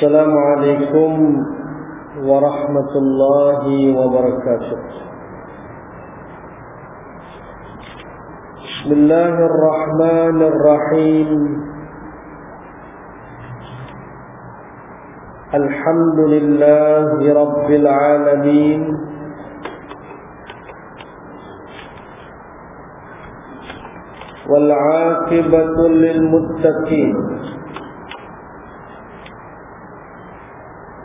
السلام عليكم ورحمة الله وبركاته. بسم الله الرحمن الرحيم. الحمد لله رب العالمين. والعاقبة للمتقين.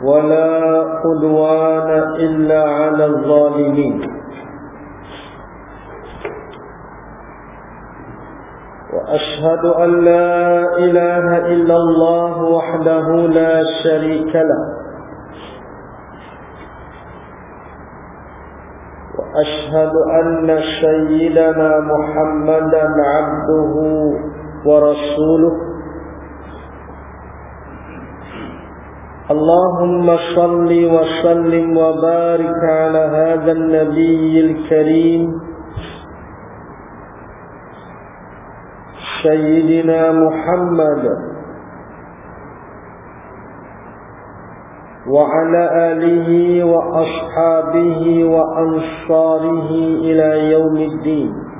ولا قدوان إلا على الظالمين. وأشهد أن لا إله إلا الله وحده لا شريك له. وأشهد أن سيدنا محمدا عبده ورسوله. اللهم صل وسلم وبارك على هذا النبي الكريم سيدنا محمد وعلى آله وأصحابه وأنصاره إلى يوم الدين.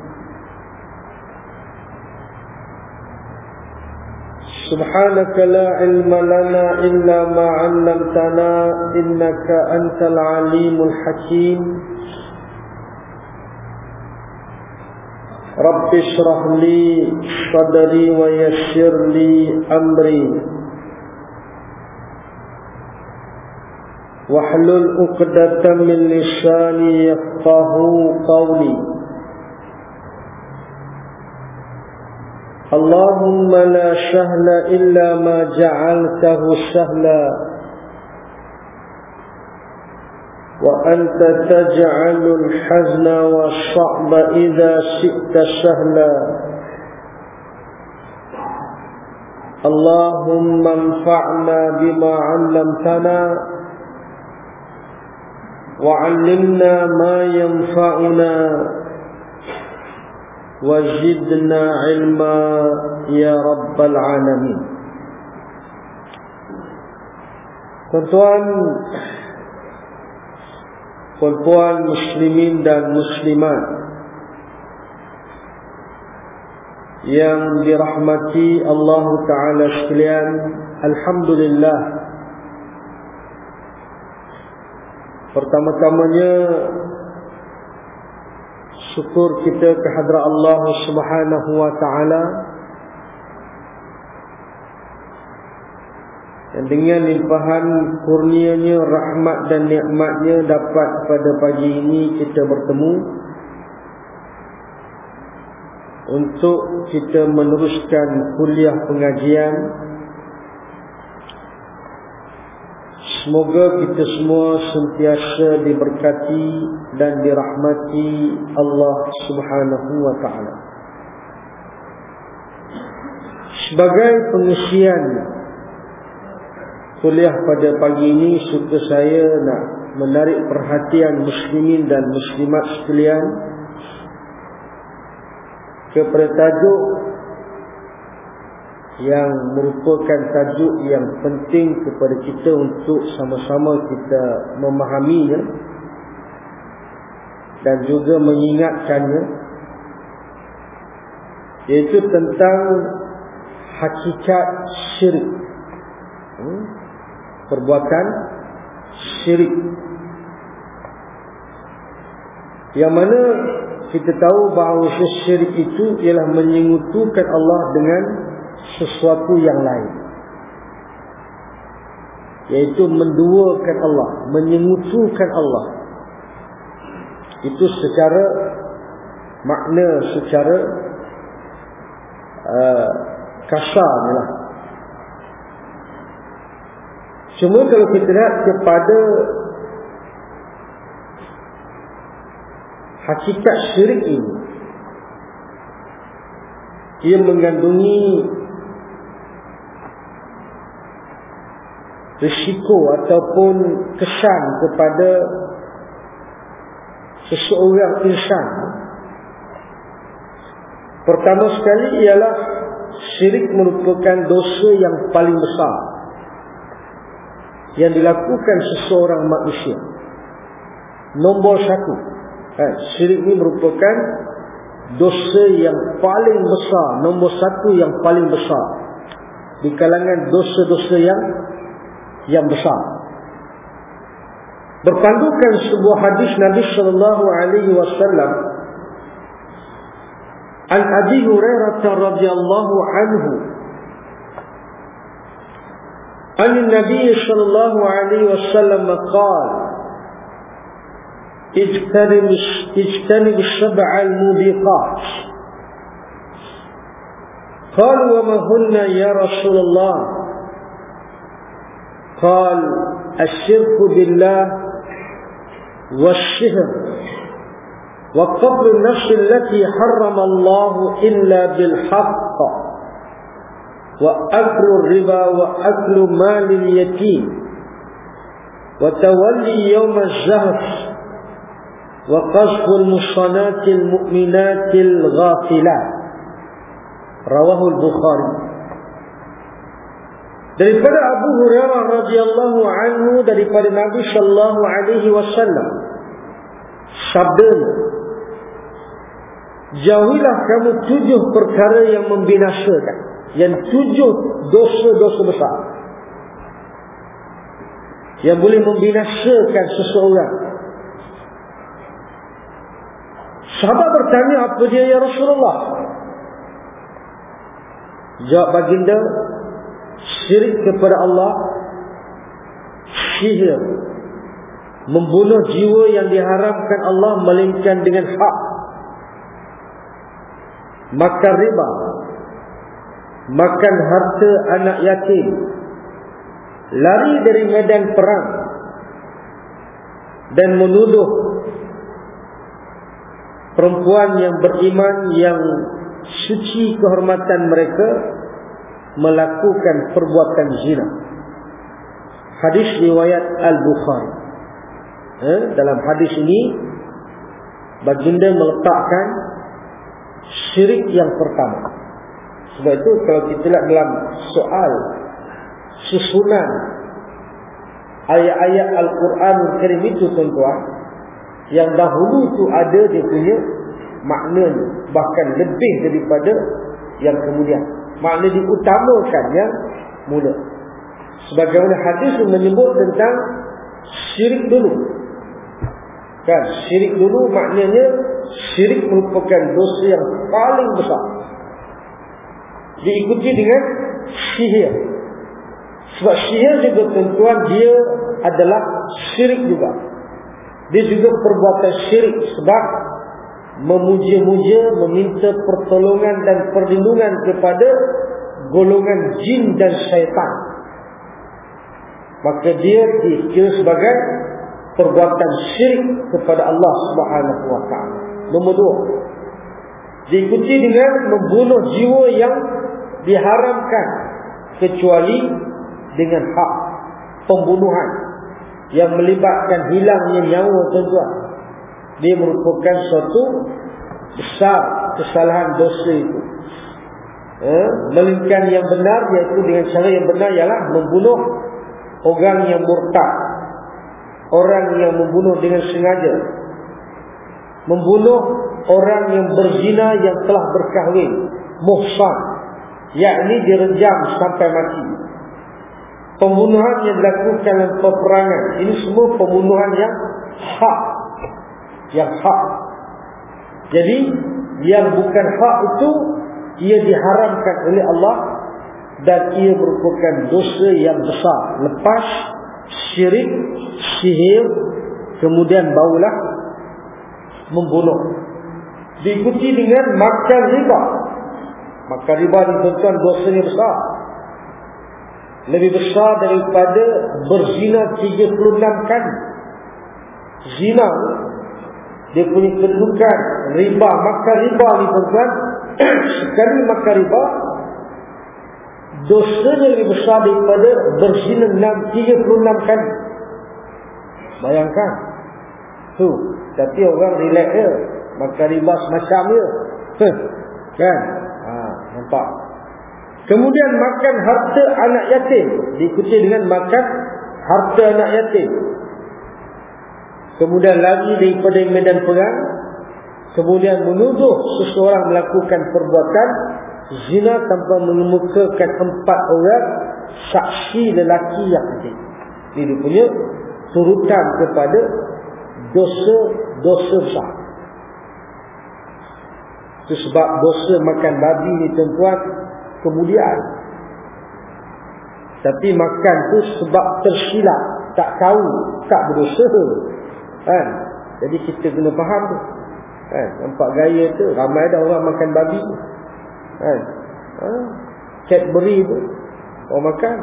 سبحانك لا علم لنا إلا ما علمتنا إنك أنت العليم الحكيم. رب اشرح لي صدري ويسر لي أمري. واحلل عقدة من لساني يفقه قولي. اللهم لا سهل إلا ما جعلته سهلا وأنت تجعل الحزن والصعب إذا شئت سهلا اللهم انفعنا بما علمتنا وعلمنا ما ينفعنا. وزدنا علما يا رب العالمين Tuan-tuan Puan-puan muslimin dan muslimat Yang dirahmati Allah Ta'ala sekalian Alhamdulillah Pertama-tamanya syukur kita kehadrat Allah Subhanahu wa taala. Dan dengan limpahan kurnianya rahmat dan nikmatnya dapat pada pagi ini kita bertemu. Untuk kita meneruskan kuliah pengajian Semoga kita semua sentiasa diberkati dan dirahmati Allah Subhanahu wa taala. Sebagai pengisian kuliah pada pagi ini suka saya nak menarik perhatian muslimin dan muslimat sekalian kepada tajuk yang merupakan tajuk yang penting kepada kita untuk sama-sama kita memahaminya dan juga mengingatkannya iaitu tentang hakikat syirik hmm? perbuatan syirik yang mana kita tahu bahawa syirik itu ialah menyekutukan Allah dengan sesuatu yang lain yaitu menduakan Allah menyengutukan Allah itu secara makna secara uh, kasar lah. cuma kalau kita lihat kepada hakikat syirik ini ia mengandungi risiko ataupun kesan kepada seseorang insan. Pertama sekali ialah syirik merupakan dosa yang paling besar yang dilakukan seseorang manusia. Nombor satu eh, syirik ini merupakan dosa yang paling besar nombor satu yang paling besar di kalangan dosa-dosa yang yang besar. Berpandukan sebuah hadis Nabi sallallahu alaihi wasallam An Abi Hurairah radhiyallahu anhu An Nabi sallallahu alaihi wasallam qala اجتنب اجتنب السبع الموبقات قالوا وما هن يا رسول الله قال الشرك بالله والشهر وقبل النفس التي حرم الله إلا بالحق وأكل الربا وأكل مال اليتيم وتولي يوم الزهف وقصف المصنات المؤمنات الغافلات. رواه البخاري. Daripada Abu Hurairah radhiyallahu anhu daripada Nabi sallallahu alaihi wasallam. Sabda Jauhilah kamu tujuh perkara yang membinasakan yang tujuh dosa-dosa besar. Yang boleh membinasakan seseorang. Sahabat bertanya apa dia ya Rasulullah? Jawab baginda syirik kepada Allah sihir membunuh jiwa yang diharapkan Allah melainkan dengan hak. Makan riba makan harta anak yatim lari dari medan perang dan menuduh perempuan yang beriman yang suci kehormatan mereka melakukan perbuatan zina. Hadis riwayat Al-Bukhari. Eh, dalam hadis ini baginda meletakkan syirik yang pertama. Sebab itu kalau kita lihat dalam soal susunan ayat-ayat Al-Quran Karim itu tuan-tuan yang dahulu itu ada dia punya makna bahkan lebih daripada yang kemudian makna diutamakan yang mula. Sebagaimana hadis menyebut tentang syirik dulu. Kan? Syirik dulu maknanya syirik merupakan dosa yang paling besar. Diikuti dengan sihir. Sebab sihir juga tentuan dia adalah syirik juga. Dia juga perbuatan syirik sebab memuja-muja, meminta pertolongan dan perlindungan kepada golongan jin dan syaitan. Maka dia dikira sebagai perbuatan syirik kepada Allah Subhanahu wa taala. Nombor dua. Diikuti dengan membunuh jiwa yang diharamkan kecuali dengan hak pembunuhan yang melibatkan hilangnya nyawa tuan-tuan dia merupakan suatu besar kesalahan dosa itu. Eh, melingkan yang benar iaitu dengan cara yang benar ialah membunuh orang yang murtad. Orang yang membunuh dengan sengaja. Membunuh orang yang berzina yang telah berkahwin. Muhsan. Yakni direjam sampai mati. Pembunuhan yang dilakukan dalam peperangan. Ini semua pembunuhan yang hak yang hak. Jadi yang bukan hak itu ia diharamkan oleh Allah dan ia merupakan dosa yang besar. Lepas syirik, sihir, kemudian baulah membunuh. Diikuti dengan makan riba. Makan riba ni tuan-tuan dosanya besar. Lebih besar daripada berzina 36 kali. Zina dia punya kedudukan riba makan riba ni tuan-tuan. Sekali makan riba dosanya lebih besar daripada berzina 36 kali. Bayangkan. Tu tapi orang relax je. Makan riba semacam dia kan? Ha, nampak? Kemudian makan harta anak yatim. Diikuti dengan makan harta anak yatim kemudian lagi daripada medan perang kemudian menuduh seseorang melakukan perbuatan zina tanpa mengemukakan empat orang saksi lelaki yang ada ini dia punya turutan kepada dosa-dosa besar. Itu sebab dosa makan babi ni tuan-tuan kemudian tapi makan tu sebab tersilap tak tahu tak berdosa kan? Jadi kita kena faham tu. Kan? Nampak gaya tu ramai dah orang makan babi kan? Ha? Cadbury tu orang makan.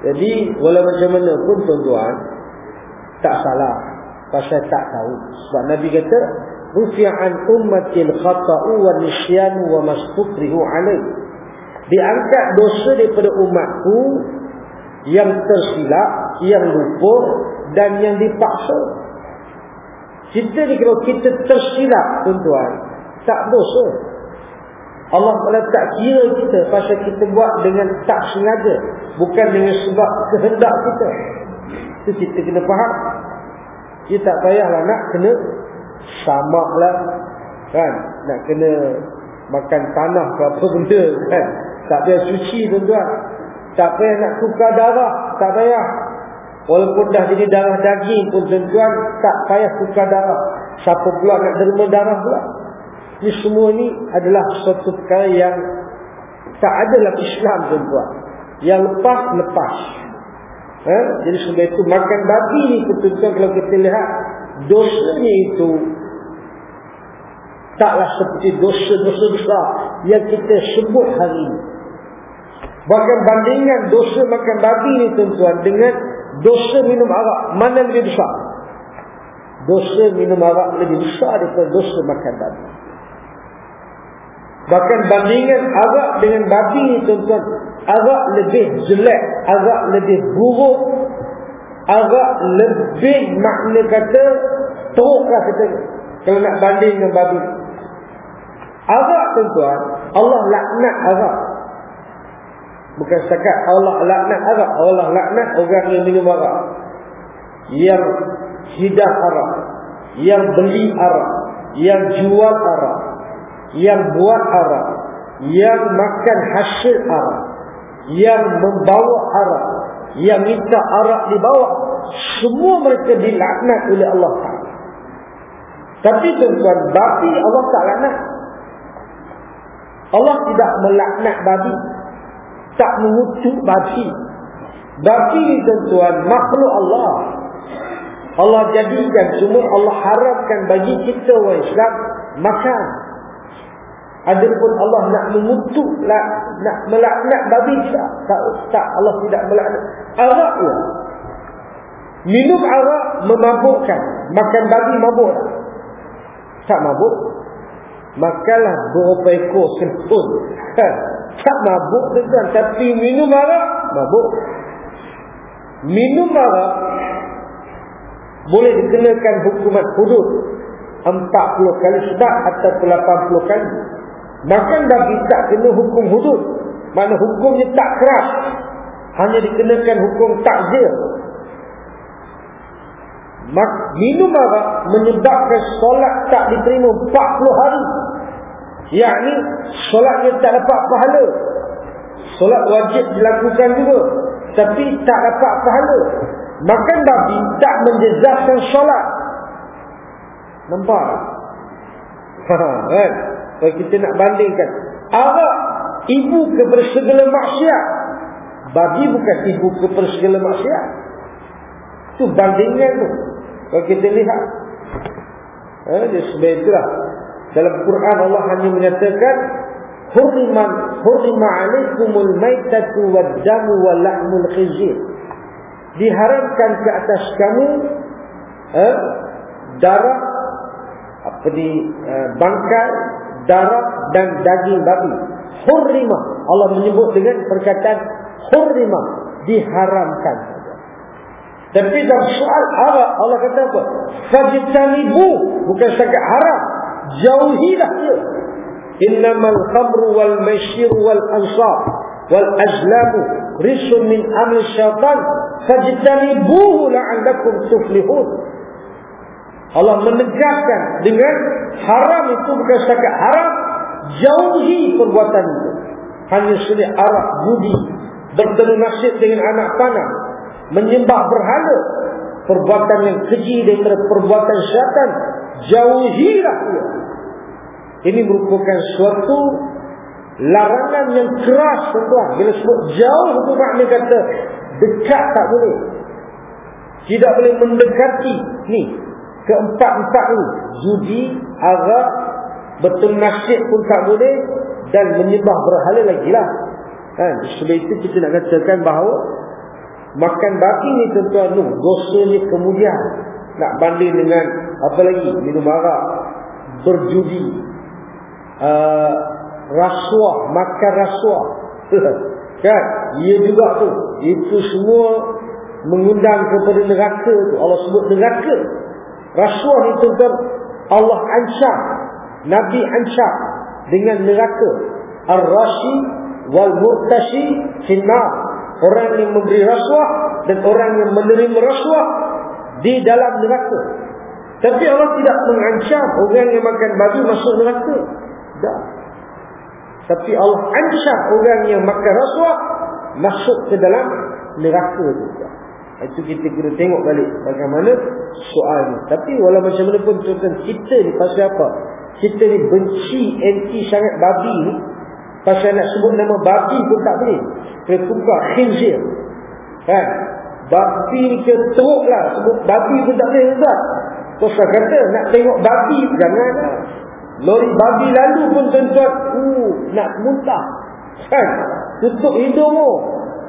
Jadi walau macam mana pun tuan-tuan tak salah. Pasal tak tahu. Sebab Nabi kata rufi'an ummatil khata'u wa nisyanu wa mastukrihu alaih. Diangkat dosa daripada umatku yang tersilap yang lupa dan yang dipaksa kita ni kalau kita tersilap tuan-tuan. Tak dosa Allah Ta'ala tak kira kita Pasal kita buat dengan tak sengaja Bukan dengan sebab kehendak kita. Itu kita kena faham. Kita tak payahlah nak kena Samak lah Kan? Nak kena Makan tanah ke apa benda kan? Tak payah suci tuan-tuan. Tak payah nak tukar darah Tak payah Walaupun dah jadi darah daging pun tuan-tuan tak payah tukar darah. Siapa pula nak derma darah pula? Ini semua ni adalah suatu perkara yang tak ada dalam Islam tuan-tuan. Yang lepas, lepas. Ha? Jadi sebab itu makan babi ni tuan-tuan kalau kita lihat dosanya itu taklah seperti dosa-dosa besar yang kita sebut hari ini. Bahkan bandingkan dosa makan babi ni tuan-tuan dengan dosa minum arak mana lebih besar? Dosa minum arak lebih besar daripada dosa makan babi. Bahkan bandingan arak dengan babi tuan-tuan arak lebih jelek arak lebih buruk arak lebih makna kata teruk lah kata kalau nak banding dengan babi arak tuan-tuan Allah laknat arak Bukan setakat Allah laknat arak. Allah laknat orang yang minum arak. Yang hidah arak. Yang beli arak. Yang jual arak. Yang buat arak. Yang makan hasil arak. Yang membawa arak. Yang minta arak dibawa. Semua mereka dilaknat oleh Allah Ta'ala. Tapi tuan-tuan, babi Allah tak laknat. Allah tidak melaknat babi tak mengutuk. Babi ni tuan makhluk Allah. Allah jadikan semua Allah harapkan bagi kita orang Islam makan. Adapun Allah nak mengutuk nak, nak melaknat babi tak, tak tak Allah tidak melaknat. Arak. Minum arak memabukkan. Makan babi mabuk tak? Mabuk. Makanlah berapa ekor sempun. Tak mabuk tuan Tapi minum arak Mabuk. Minum arak Boleh dikenakan hukuman hudud. 40 kali sebab Atau 80 kali. Makan babi tak kena hukum hudud Mana hukumnya tak keras. Hanya dikenakan hukum takzir. Minum arak Menyebabkan solat tak diterima 40 hari yakni solatnya tak dapat pahala. Solat wajib dilakukan juga tapi tak dapat pahala. Makan babi tak menjezahkan solat. Nampak? Ha, kan? Kalau kita nak bandingkan arak ibu kepada segala maksiat. Babi bukan ibu kepada segala maksiat. Itu bandingan tu. Kalau kita lihat ha, dia sebab itulah dalam Quran Allah hanya menyatakan hurriman hurrima alaikumul maitatu wad-damu wal lahmul khizir. Diharamkan ke atas kamu eh, darah seperti uh, bangkai, darah dan daging babi. Hurrima. Allah menyebut dengan perkataan hurrima. Diharamkan. Tapi dalam soal Arab, Allah kata apa? Fajitanibu. Bukan setakat haram. Jauhilah dia. Innamal khamru wal maishiru wal ansar wal azlamu risun min amal syaitan. Fajtanibuhu la'allakum tuflihun. Allah menegaskan dengan haram itu bukan setakat haram jauhi perbuatan itu. Hanya seni arak budi bertemu nasib dengan anak panah menyembah berhala perbuatan yang keji daripada perbuatan syaitan jauhilah ia ini merupakan suatu larangan yang keras tuan bila sebut jauh itu makna kata dekat tak boleh. Tidak boleh mendekati. Ni keempat-empat ni. Judi arak betul nasib pun tak boleh dan menyembah berhala lagi lah. Kan? Sebab itu kita nak katakan bahawa makan babi ni tuan-tuan tu dosanya kemudian nak banding dengan apa lagi? Minum arak berjudi uh, rasuah makan rasuah. Kan? Ia juga tu. Itu semua mengundang kepada neraka tu. Allah sebut neraka. Rasuah itu kan Allah ancam. Nabi ancam dengan neraka. Ar-rashi wal murtashi finna orang yang memberi rasuah dan orang yang menerima rasuah di dalam neraka tapi Allah tidak mengancam orang yang makan babi masuk neraka tak tapi Allah ancam orang yang makan rasuah masuk ke dalam neraka juga. Itu kita kena tengok balik bagaimana soal ni. Tapi walau macam mana pun tuan kita ni pasal apa? Kita ni benci anti sangat babi ni. Pasal nak sebut nama babi pun tak boleh. Kena tukar khinzir. Kan? Babi ke teruk lah. Sebut babi pun tak boleh juga. Terus kata nak tengok babi jangan lah. Lori babi lalu pun tuan-tuan uh, Nak muntah Kan Tutup hidung oh.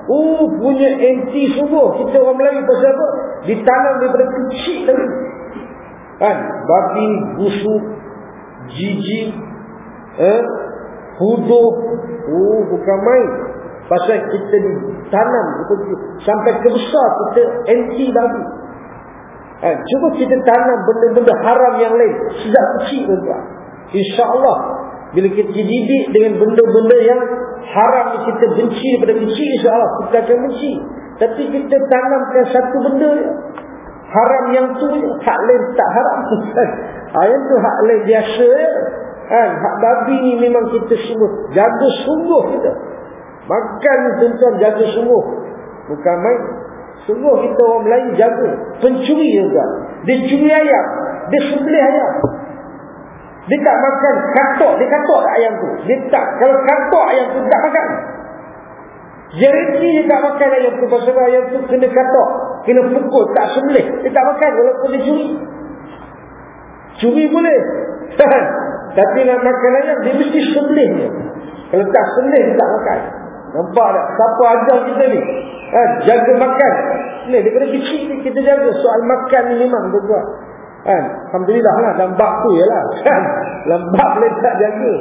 Uh, punya anti sungguh Kita orang Melayu pasal apa Ditanam daripada kecil tadi Kan Babi busuk Jijik eh, Huduh uh, Bukan main Pasal kita ditanam Sampai ke besar kita anti babi eh, Cuba kita tanam benda-benda haram yang lain Sejak kecil tuan-tuan. InsyaAllah Bila kita dididik dengan benda-benda yang Haram kita benci daripada kecil InsyaAllah kita akan benci. Tapi kita tanamkan satu benda Haram yang tu Hak lain tak haram. Ha, Yang tu hak lain biasa kan? Hak babi ni memang kita semua Jaga sungguh kita Makan ni tuan jaga sungguh Bukan main Sungguh kita orang Melayu jaga Pencuri juga Dia curi ayam Dia sembelih ayam dia tak makan katok, dia katok ayam tu. Dia tak, kalau katok ayam tu, tak makan. Jeriki dia tak makan ayam tu, pasal ayam tu kena katok. Kena pukul, tak sembelih. Dia tak makan walaupun dia curi. Curi boleh. Tapi nak makan ayam, dia mesti sembelih. Kalau tak sembelih, dia tak makan. Nampak tak? Siapa ajar kita ni? Ha, jaga makan. Ni, daripada kecil ni kita jaga. Soal makan ni memang berbuat. Kan? Alhamdulillah lah lambak tu je lah. Kan? Lambak boleh tak jaga.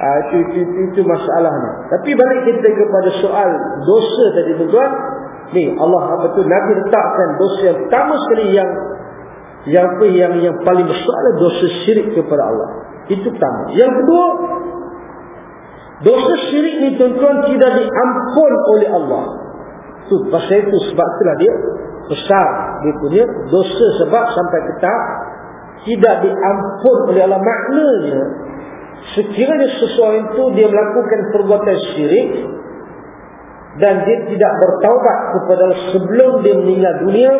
Ha, itu, itu, itu, itu masalahnya. Tapi balik kita kepada soal dosa tadi tuan Ni Allah apa tu Nabi letakkan dosa yang pertama sekali yang yang yang yang paling besar adalah dosa syirik kepada Allah. Itu pertama. Yang kedua dosa syirik ni tuan-tuan tidak diampun oleh Allah. Tu pasal itu sebab itulah dia besar dia punya dosa sebab sampai kita tidak diampun oleh Allah maknanya sekiranya sesuatu itu dia melakukan perbuatan syirik dan dia tidak bertaubat kepada sebelum dia meninggal dunia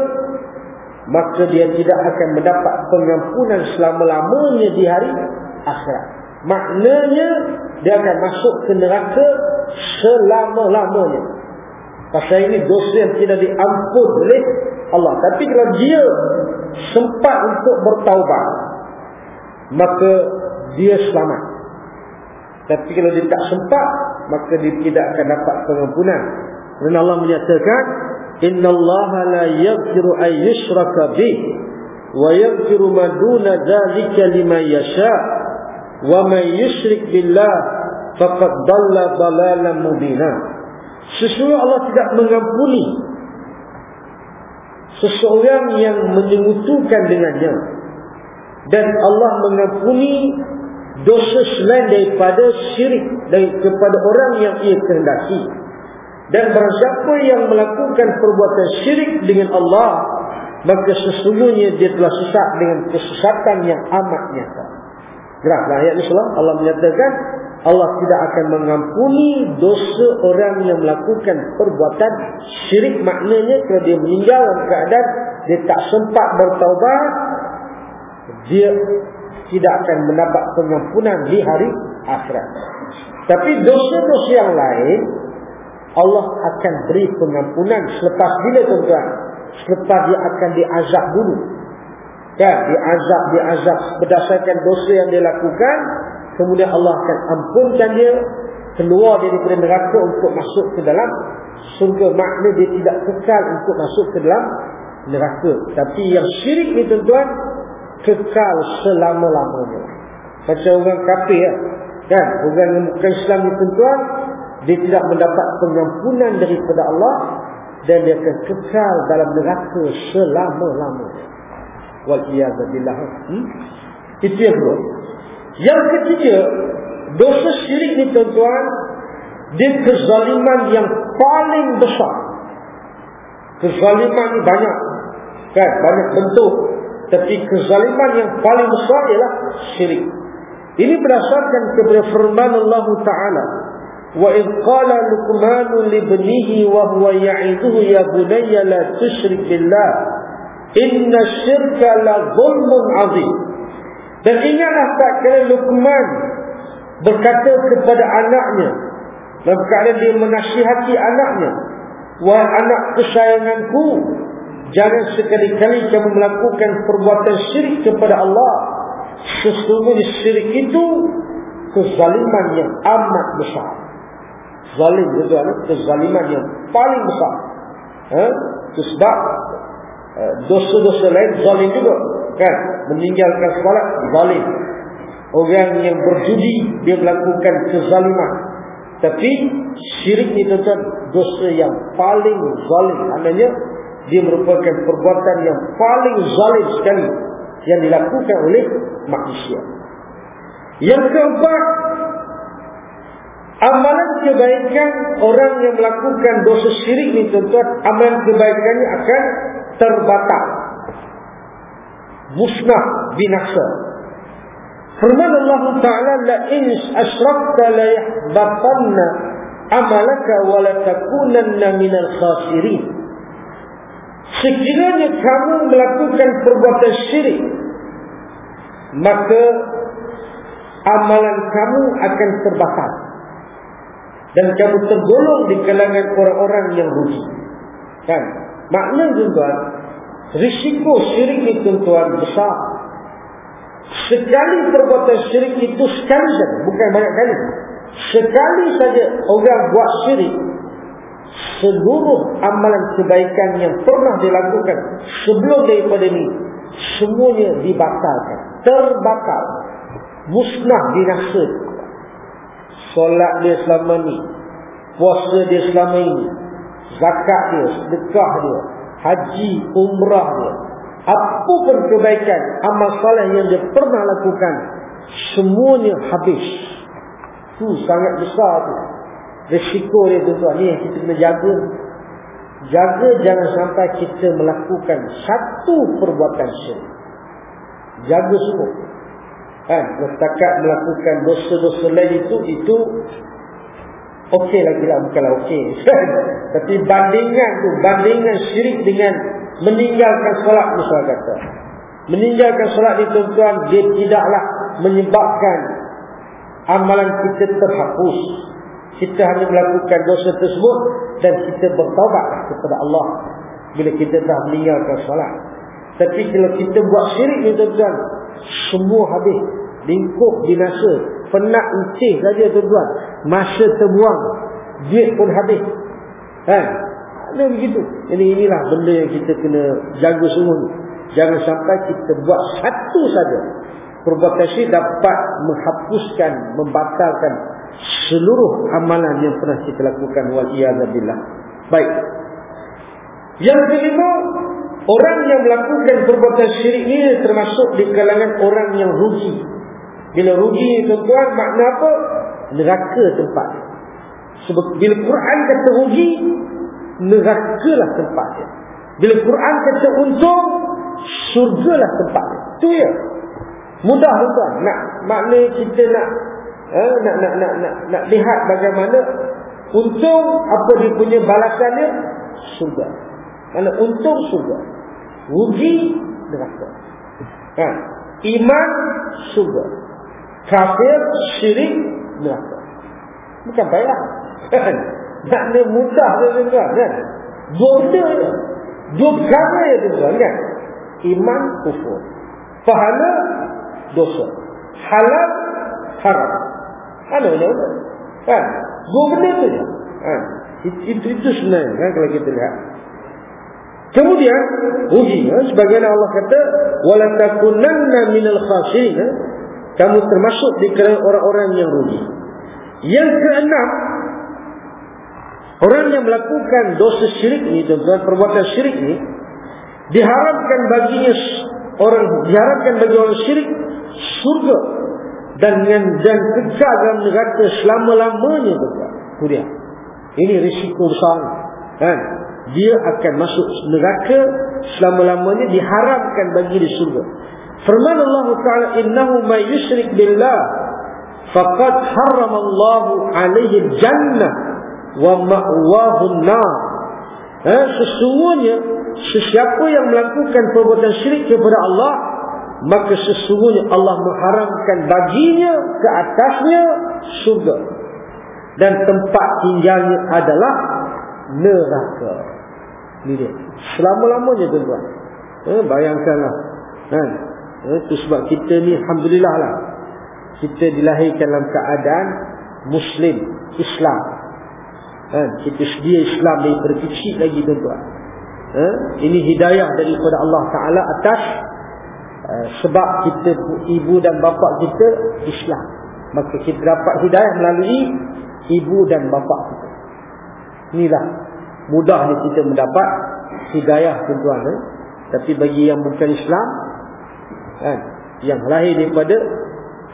maka dia tidak akan mendapat pengampunan selama-lamanya di hari akhirat maknanya dia akan masuk ke neraka selama-lamanya Pasal ini dosa yang tidak diampun oleh Allah. Tapi kalau dia sempat untuk bertaubat, maka dia selamat. Tapi kalau dia tak sempat, maka dia tidak akan dapat pengampunan. Kerana Allah menyatakan, Inna Allah la yaghfiru ayyushraka bih wa yaghfiru ma duna dzalika liman yasha may yusyrik billah faqad dalla dalalan mubina. Sesungguhnya Allah tidak mengampuni seseorang yang menyekutukan dengannya. Dan Allah mengampuni dosa selain daripada syirik dari kepada orang yang ia kehendaki. Dan barang siapa yang melakukan perbuatan syirik dengan Allah maka sesungguhnya dia telah sesat dengan kesesatan yang amat nyata Geraklah ayat ini Allah menyatakan Allah tidak akan mengampuni dosa orang yang melakukan perbuatan syirik maknanya kalau dia meninggal dalam keadaan dia tak sempat bertaubat dia tidak akan mendapat pengampunan di hari akhirat. Tapi dosa-dosa yang lain Allah akan beri pengampunan selepas bila tuan-tuan? Selepas dia akan diazab dulu. Ya, diazab, diazab berdasarkan dosa yang dia lakukan, kemudian Allah akan ampunkan dia keluar daripada neraka untuk masuk ke dalam surga. Makna dia tidak kekal untuk masuk ke dalam neraka. Tapi yang syirik ni tuan-tuan, kekal selama-lamanya. Macam orang kafir ya. Kan? Orang yang bukan Islam ni tuan dia tidak mendapat pengampunan daripada Allah dan dia akan kekal dalam neraka selama-lamanya. Wal iyadzabillah. Hmm? Itu yang kedua. Yang ketiga, dosa syirik ni tuan-tuan, dia kezaliman yang paling besar. Kezaliman ni banyak. Kan? Banyak bentuk. Tapi kezaliman yang paling besar ialah syirik. Ini berdasarkan kepada firman Allah Ta'ala. Luqman li ibnihi wa huwa ya'iduhu ya bunayya la tusyrik billah. Inna syirka la zulmun 'azim. Dan ingatlah tak kala Luqman berkata kepada anaknya dalam keadaan dia menasihati anaknya, "Wahai anak kesayanganku, Jangan sekali-kali kamu melakukan perbuatan syirik kepada Allah. Sesungguhnya syirik itu kezaliman yang amat besar. Zalim itu adalah kezaliman yang paling besar. Ha? Sebab eh, dosa-dosa lain zalim juga. Kan? Meninggalkan salat zalim. Orang yang berjudi dia melakukan kezaliman. Tapi syirik itu adalah dosa yang paling zalim. Maknanya dia merupakan perbuatan yang paling zalim sekali yang dilakukan oleh manusia. Yang keempat, amalan kebaikan orang yang melakukan dosa syirik ni tuan-tuan, amalan kebaikannya akan terbatal. Musnah binasa. Firman Allah Ta'ala la in asyrakta la yahbatanna amalaka wa la takunanna minal khasirin. Sekiranya kamu melakukan perbuatan syirik Maka Amalan kamu akan terbatas Dan kamu tergolong di kalangan orang-orang yang rugi Kan? Makna tuan Risiko syirik itu tuan besar. Sekali perbuatan syirik itu sekali saja Bukan banyak kali. Sekali saja orang buat syirik seluruh amalan kebaikan yang pernah dilakukan sebelum daripada ini semuanya dibatalkan terbakar musnah binasa solat dia selama ni puasa dia selama ini zakat dia sedekah dia haji umrah dia apa pun kebaikan amal saleh yang dia pernah lakukan semuanya habis tu sangat besar tu Risiko dia tuan-tuan ni yang kita kena jaga. Jaga jangan sampai kita melakukan satu perbuatan syirik. Jaga semua. Kan? Setakat melakukan dosa-dosa lain itu, itu okey lagi lah. Bukanlah okey. Tapi bandingan tu, bandingan syirik dengan meninggalkan solat misalnya kata. Meninggalkan solat ni tuan-tuan, dia tidaklah menyebabkan amalan kita terhapus kita hanya melakukan dosa tersebut dan kita bertaubat kepada Allah bila kita dah meninggalkan solat. Tapi kalau kita buat syirik ni tuan-tuan, semua habis. Lingkup binasa. Penat ucih saja tuan-tuan. Masa terbuang. Duit pun habis. Kan? Ada begitu. Jadi inilah benda yang kita kena jaga semua ni. Jangan sampai kita buat satu saja. Syirik dapat menghapuskan, membatalkan seluruh amalan yang pernah kita lakukan. Waliyahzabillah. Baik. Yang kelima, orang yang melakukan perbuatan syirik ini termasuk di kalangan orang yang rugi. Bila rugi tuan-tuan, makna apa? Neraka tempat. Sebab bila Quran kata rugi, neraka lah tempatnya. Bila Quran kata untung, surga lah tempatnya. Itu ya. Mudah tuan. Nak makna kita nak, eh, nak, nak nak nak nak lihat bagaimana untung apa dia punya balasannya surga. Mana untung surga. Rugi neraka. Ha. Iman surga. Kafir syirik neraka. Bukan payah. Makna mudah tu tuan kan. Dua benda je. Dua perkara je tuan kan. Iman kufur. Pahala dosa. Halal haram. Benda tu? Kan? Dua benda tu je. Kan? Itu, itu sebenarnya kan kalau kita lihat. Kemudian rugi ya, sebagaimana Allah kata wala takunanna minal khasirin. Kamu termasuk di kalangan orang-orang yang rugi. Yang keenam Orang yang melakukan dosa syirik ini tuan perbuatan syirik ini diharapkan baginya orang diharapkan bagi orang syirik surga dan yang dan kekal dalam neraka selama-lamanya tuan Kemudian ini risiko besar. Kan? Dia akan masuk neraka selama-lamanya diharapkan bagi di surga firman Allah taala innahu may yusyrik billah faqad harrama Allah alaihi jannah wa ma'wahun nar. Eh, sesungguhnya sesiapa yang melakukan perbuatan syirik kepada Allah maka sesungguhnya Allah mengharamkan baginya ke atasnya surga dan tempat tinggalnya adalah neraka. Ini dia. Selama-lamanya tuan-tuan. Eh, bayangkanlah. Kan? Eh, itu sebab kita ni alhamdulillah lah. Kita dilahirkan dalam keadaan muslim, Islam. Ha, kita sedia Islam daripada kecil lagi tuan-tuan. Ha, ini hidayah daripada Allah Ta'ala atas uh, sebab kita ibu dan bapa kita Islam. Maka kita dapat hidayah melalui ibu dan bapa kita. Inilah mudahnya kita mendapat hidayah tuan-tuan. Eh? Tapi bagi yang bukan Islam, kan, yang lahir daripada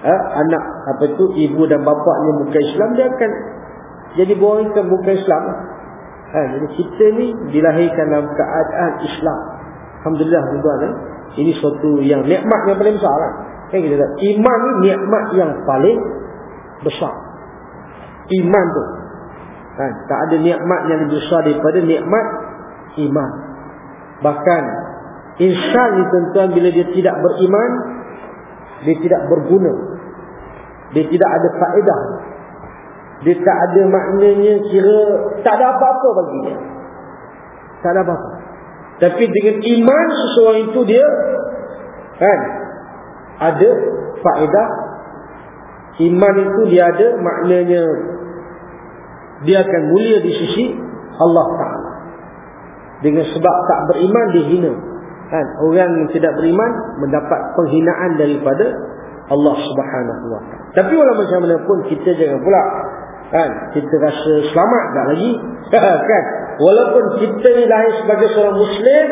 uh, anak apa itu ibu dan bapaknya bukan Islam, dia akan jadi buang ikan bukan Islam. Ha, jadi kita ni dilahirkan dalam keadaan Islam. Alhamdulillah tuan-tuan. Eh? Ini suatu yang nikmat yang paling besar lah. Kan kita kata, iman ni nikmat yang paling besar. Iman tu. Ha, tak ada nikmat yang lebih besar daripada nikmat iman. Bahkan insan ni tuan-tuan bila dia tidak beriman, dia tidak berguna. Dia tidak ada faedah. Dia tak ada maknanya kira tak ada apa-apa bagi dia. Tak ada apa-apa. Tapi dengan iman seseorang itu dia kan ada faedah iman itu dia ada maknanya dia akan mulia di sisi Allah Taala. Dengan sebab tak beriman dia hina. Kan? Orang yang tidak beriman mendapat penghinaan daripada Allah Subhanahu wa. Tapi walau macam mana pun kita jangan pula kan? Kita rasa selamat tak lagi. Kan? Walaupun kita ni lahir sebagai seorang muslim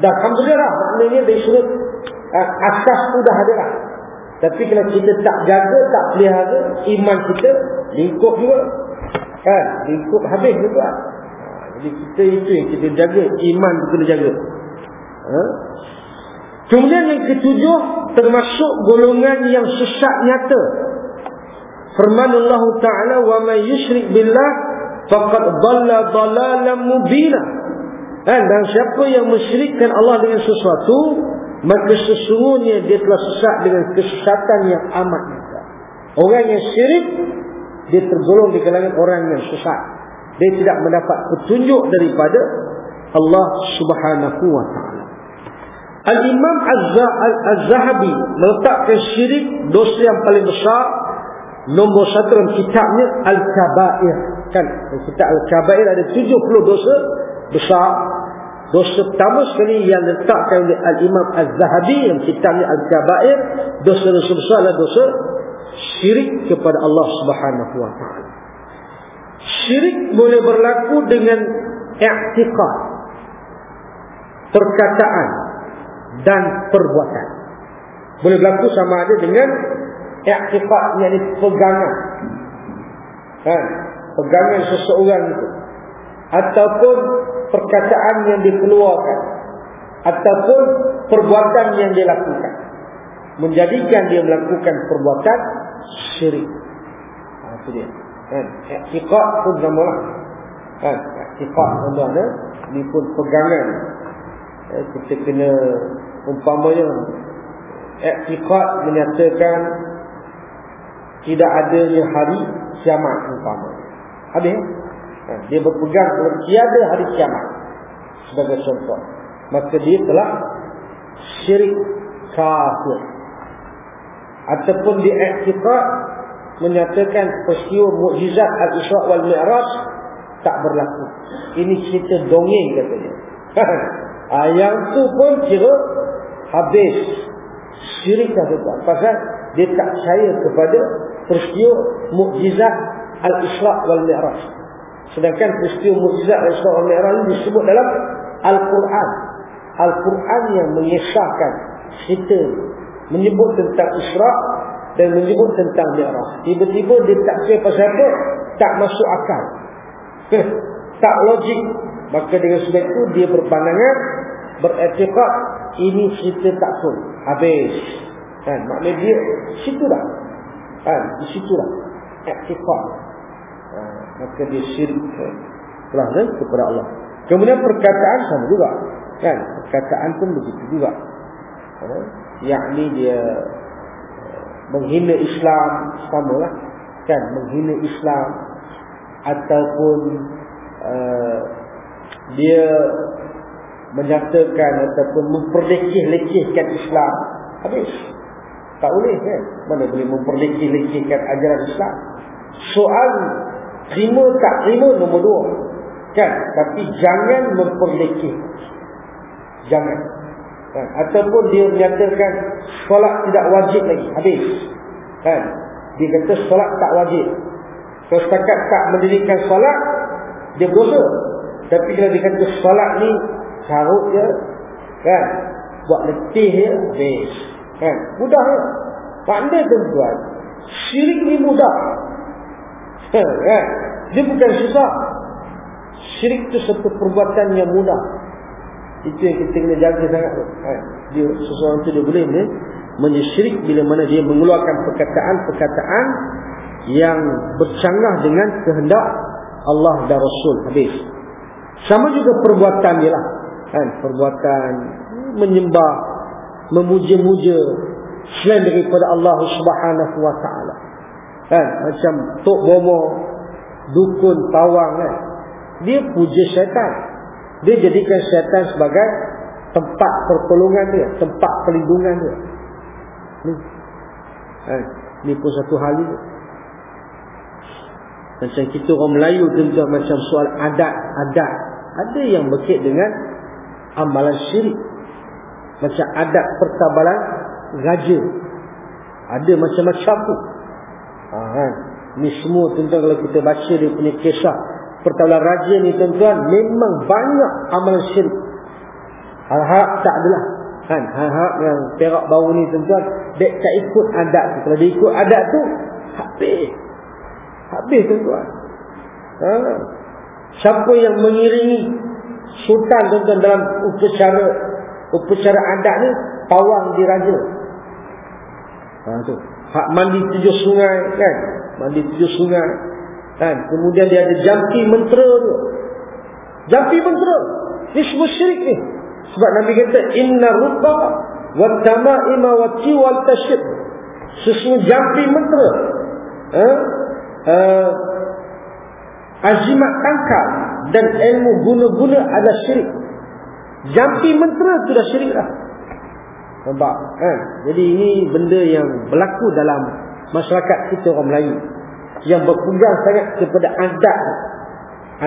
dah alhamdulillah maknanya dari sudut uh, asas tu dah ada lah. Tapi kalau kita tak jaga tak pelihara iman kita lingkup juga. Kan? Lingkup habis juga. Jadi kita itu yang kita jaga iman kita kena jaga ha? kemudian yang ketujuh termasuk golongan yang sesat nyata Firman Allah Ta'ala wa man yushrik billah faqad dhalla dhalalan mubina. Eh, dan siapa yang mensyirikkan Allah dengan sesuatu maka sesungguhnya dia telah sesat dengan kesesatan yang amat nyata. Orang yang syirik dia tergolong di kalangan orang yang sesat. Dia tidak mendapat petunjuk daripada Allah Subhanahu wa taala. Al-Imam Az-Zahabi meletakkan syirik dosa yang paling besar Nombor satu dalam kitabnya Al-Kabair kan? Kitab Al-Kabair ada 70 dosa besar dosa pertama sekali yang letakkan oleh Al-Imam Az-Zahabi yang kitabnya Al-Kabair dosa-dosa besar adalah dosa syirik kepada Allah Subhanahu wa taala. Syirik boleh berlaku dengan i'tiqad perkataan dan perbuatan. Boleh berlaku sama ada dengan i'tiqad yakni pegangan. Ha, pegangan seseorang itu ataupun perkataan yang dikeluarkan ataupun perbuatan yang dia lakukan menjadikan dia melakukan perbuatan syirik. Ha, itu dia. Kan? I'tiqad pun sama lah. Kan? I'tiqad tuan-tuan. Eh? Ini pun pegangan. Eh, kita kena umpamanya i'tiqad menyatakan tidak adanya hari kiamat umpamanya. Habis? Kan? Dia berpegang kepada tiada hari kiamat. Sebagai contoh. Maka dia telah syirik kafir ataupun di i'tiqad menyatakan peristiwa mukjizat al-Isra wal Mi'raj tak berlaku. Ini cerita dongeng katanya. yang tu pun kira habis syirik kata tuan. Pasal dia tak percaya kepada peristiwa mukjizat al-Isra wal Mi'raj. Sedangkan peristiwa mukjizat al-Isra wal Mi'raj disebut dalam Al-Quran. Al-Quran yang mengisahkan cerita menyebut tentang Isra dan menyebut tentang Mi'raj. Tiba-tiba dia tak cakap pasal apa, tak masuk akal. tak logik. Maka dengan sebab itu dia berpandangan beretikat ini cerita tak pun. Habis. Kan? Maknanya dia situ dah. Kan? Di situ dah. Etikat. Ha, maka dia syirik. Telah kan? kepada Allah. Kemudian perkataan sama juga. Kan? Perkataan pun begitu juga. Ha? yakni dia eh, menghina Islam samalah kan menghina Islam ataupun uh, dia menyatakan ataupun memperlekeh-lekehkan Islam. Habis. Tak boleh kan mana boleh memperlekeh-lekehkan ajaran Islam? Soal terima tak terima nombor dua. Kan? Tapi jangan memperlekeh jangan. Kan? ataupun dia menyatakan solat tidak wajib lagi. Habis. Kan? Dia kata solat tak wajib. Kalau setakat tak mendirikan solat dia berdosa tapi kalau dia kata solat ni carut dia kan? Buat letih dia habis kan? Mudah ya pandai tuan syirik ni mudah. Kan? Dia bukan susah. Syirik tu satu perbuatan yang mudah. Itu yang kita kena jaga sangat. Ha. Dia seseorang tu dia boleh ni menyyirik bila mana dia mengeluarkan perkataan-perkataan yang bercanggah dengan kehendak Allah dan Rasul. Habis. Sama juga perbuatan dia lah. Kan? Perbuatan menyembah, memuja-muja selain daripada Allah Subhanahu Wa Taala. Kan? Macam Tok Bomo, dukun, tawang kan. Dia puja syaitan. Dia jadikan syaitan sebagai tempat pertolongan dia, tempat perlindungan dia. Ni. Eh, ni pun satu hal juga. Macam kita orang Melayu tentu macam soal adat-adat. Ada yang berkait dengan amalan syirik. Macam adat pertabalan raja. Ada macam-macam tu. Ha, kan? Ni semua tentu kalau kita baca dia punya kisah pertaulan raja ni tuan-tuan memang banyak amal syirik. Harap tak adalah. Kan? Harap yang perak bau ni tuan-tuan. Dia tak ikut adat tu. Kalau dia ikut adat tu, habis. Habis tuan-tuan. Ha? Siapa yang mengiringi sultan tuan-tuan dalam upacara upacara adat ni, pawang di raja. Ha, tu. Hak mandi tujuh sungai kan? Mandi tujuh sungai. Kan? Kemudian dia ada jampi mentera tu. Jampi mentera. Ini semua syirik ni. Sebab Nabi kata, Inna rupa wa tama'ima wa tiwal tasyid. Sesungguhnya jampi mentera. Ha? Uh, azimat tangkal dan ilmu guna-guna adalah syirik. Jampi mentera tu dah syirik lah. Nampak? Ha? Jadi ini benda yang berlaku dalam masyarakat kita orang Melayu yang berpegang sangat kepada adat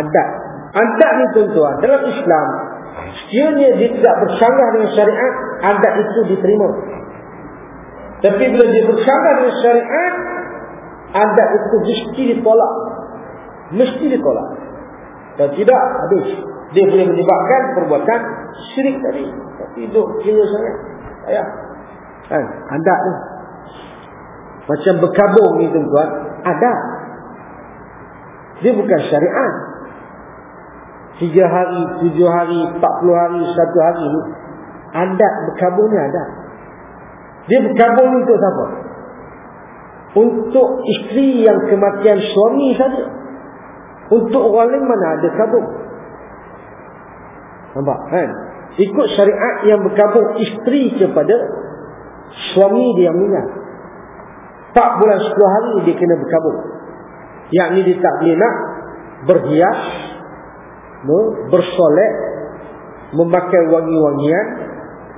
adat adat ni tuan-tuan dalam Islam Sekiranya dia tidak bersanggah dengan syariat, adat itu diterima. Tapi bila dia bersanggah dengan syariat, adat itu mesti ditolak. Mesti ditolak. Dan tidak, habis. Dia boleh menyebabkan perbuatan syirik tadi. Tapi hidup kira sangat. Ya. Kan? Adat tu. Macam berkabung ni tuan-tuan. Adat. Dia bukan syariat. Tiga hari, tujuh hari, empat puluh hari, satu hari. Adat berkabung ni adat. Dia berkabung ni untuk siapa? Untuk isteri yang kematian suami saja. Untuk orang lain mana ada kabung. Nampak kan? Ikut syariat yang berkabung isteri kepada suami dia meninggal. 4 bulan 10 hari dia kena berkabung. Yang ni dia tak boleh nak berhias, bersolek, memakai wangi-wangian,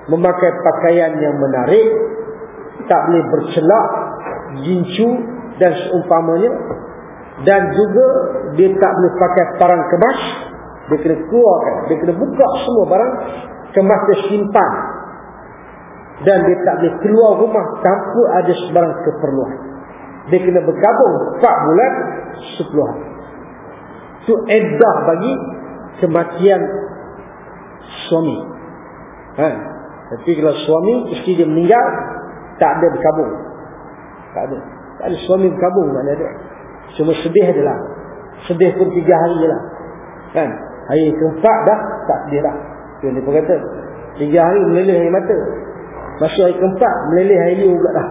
memakai pakaian yang menarik, tak boleh bercelak, jincu dan seumpamanya. Dan juga dia tak boleh pakai parang kemas, dia kena keluarkan, dia kena buka semua barang kemas dia simpan. Dan dia tak boleh keluar rumah tanpa ada sebarang keperluan. Dia kena berkabung 4 bulan 10 hari. Itu edah bagi kematian suami. Ha? Tapi kalau suami, isteri dia meninggal, tak ada berkabung. Tak ada. Tak ada suami berkabung, mana ada. Cuma sedih adalah. Sedih pun 3 hari je lah. Kan? Hari keempat dah, tak sedih dah. Itu dia pun kata. 3 hari meleleh air mata. Masuk hari keempat, meleleh air liu pula dah.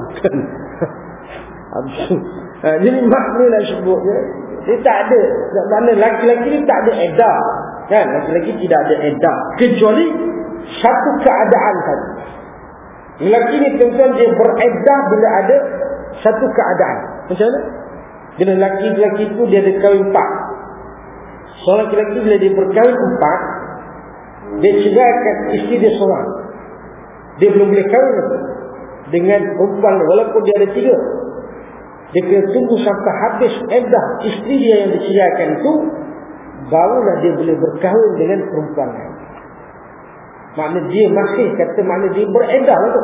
ha, jadi makna nak sebut dia, dia tak ada. Mana laki-laki ni tak ada edah. Kan? Laki-laki tidak ada edah. Kecuali satu keadaan saja. Lelaki ni tuan dia beredah bila ada satu keadaan. Macam mana? Bila lelaki-lelaki itu dia ada kahwin empat. Seorang lelaki bila dia berkahwin empat, dia ceraikan isteri dia seorang. Dia belum boleh kahwin dengan perempuan walaupun dia ada tiga. Dia kena tunggu sampai habis edah isteri dia yang diceraikan itu, barulah dia boleh berkahwin dengan perempuan lain. Makna dia masih kata makna dia beredah lah tu.